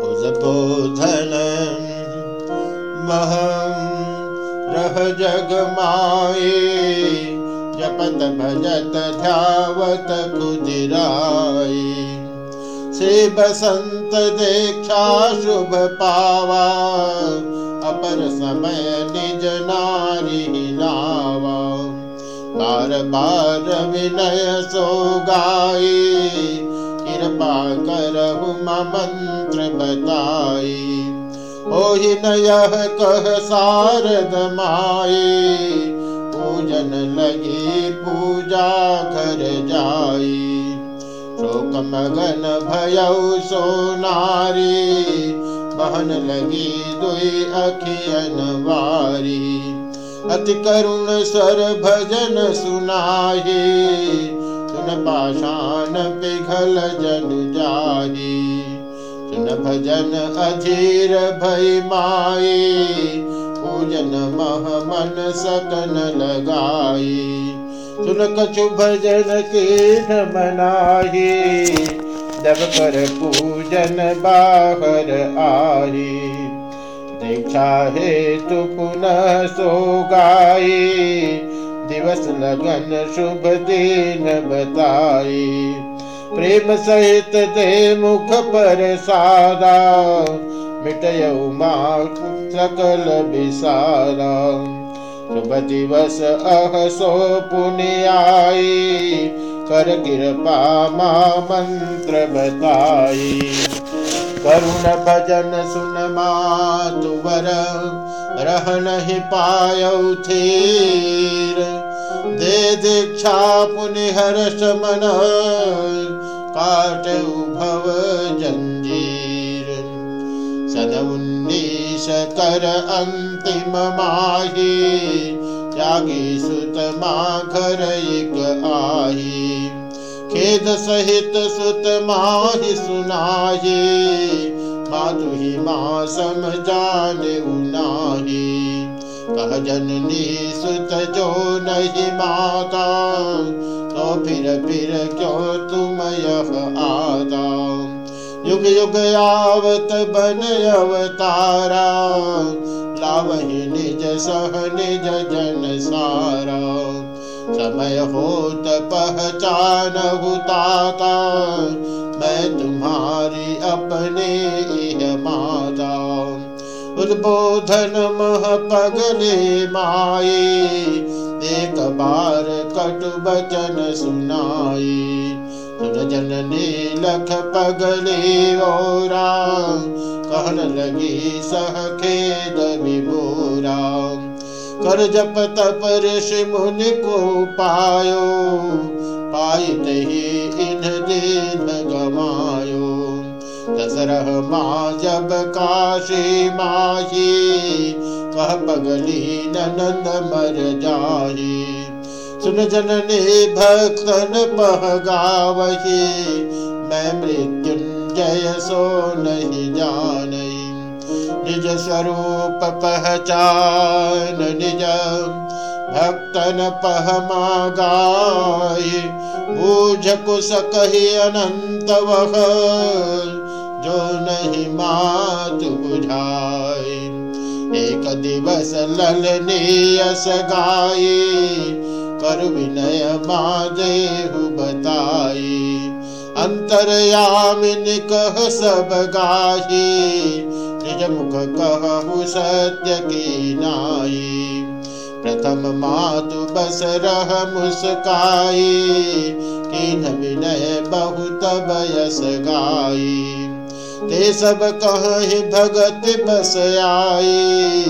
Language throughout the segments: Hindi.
उद्बोधन महम रह जग माए जपत भजत ध्यावत श्री बसंत दीक्षा शुभ पावा। अपर समय निज नारी लावा बार बार विनय सो गाई कृपा करहु मंत्र बताई ओहि नयह कह सारद माई पूजन लगी पूजा कर जाई शोक मगन भयउ सो नारी बहन लगी दुई अखियन वारी। अति करुण सर भजन सुनाही। सुन पाषाण पिघल जन जाही सुन भजन अधीर भय माई पूजन मह मन सकन लगाई सुन कछु भजन के न मनाही जब कर पूजन बाहर आई दीक्षा हेतु पुनः सो गाई दिवस लगन शुभ दिन बताई। प्रेम सहित दे मुख पर सादा मिटयऊ माँ सकल बिसारा शुभ दिवस अह सो पुनियाई कर कृपा माँ मंत्र बताई। करुण भजन सुन मातुवर रह नहीं पायौ थीर दे दीक्षा पुनि हर्ष मन, काट भव जंजीर। सन उन्नीस कर अंतिम माही, त्यागी सुत माँ घर एक आही। खेद सहित सुत माहि सुनाही मातु ही माँ समझान उनाही। कह जननी सुत जो नहीं माता तो फिर फिर क्यों तुम यह आता? युग युग आवत बन अवतारा, लावही निज सह निज जन सारा। समय होत पहचान हुताता मैं तुम्हारी अपने माता। उद्बोधन मह पगले माए एक बार कटु बचन सुनाई सुन जननी लख पगले ओरा, कहन लगी सह खेद विभोरा। कर जप तप ऋषि मुनि को पायो पाई ही इन दिन गमायो। दसरह माँ जब काशी माही, कह पगली ननंद मर जाही। सुन जननी भक्तन पह गावही, मैं मृत्युंजय सो नहीं जानई निज स्वरूप पहचान निज भक्तन पहमा गाय बूझ कुश कही अनंत वह, जो नहीं मात बुझाए एक दिवस ललनीयस गाये, कर विनय देहु बताई अंतरयामिन कह सब गाही निज मुख कहु सत्य की नाई। प्रथम मातु बस रह मुस्काई। किन विनय बहुत बयस गाई। ते सब कहि भगत बस आई।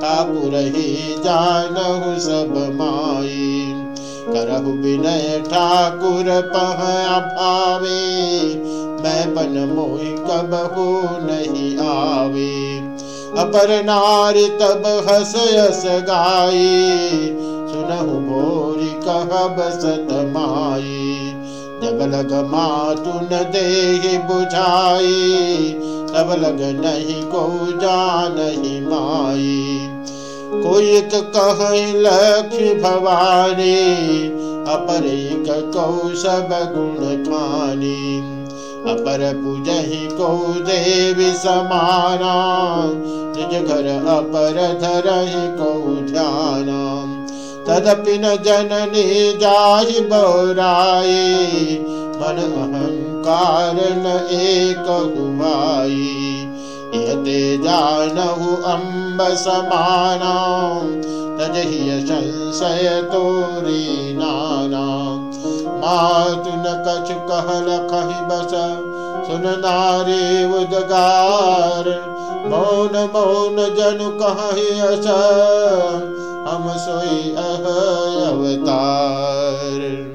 ठाकुर ही जानहु सब माई। करहु विनय ठाकुर पह भावे। मैं बन मोहि कबहू नहीं आवे। अपर नारी तब हस यस गाई सुनहु भोरी कह बसत माई जब लग मातु न दे बुझाई तब लग नहीं को जान ही माई कोई एक कह लक्ष्मी भवानी, अपर एक कौ सब गुण खानी अपर पूजहि को देवी समाना। निज घर अपर धरहि को ध्यान। तदपि न जननी जाहि बौराई, मन अहंकार न एक हुआई यते जानहु अम्ब समाना तजहि संशय तोरी नाना मातु न कछु कहल कही बस सुन नारी उदगार मौन मौन जनु कहि अस हम सोई अह अवतार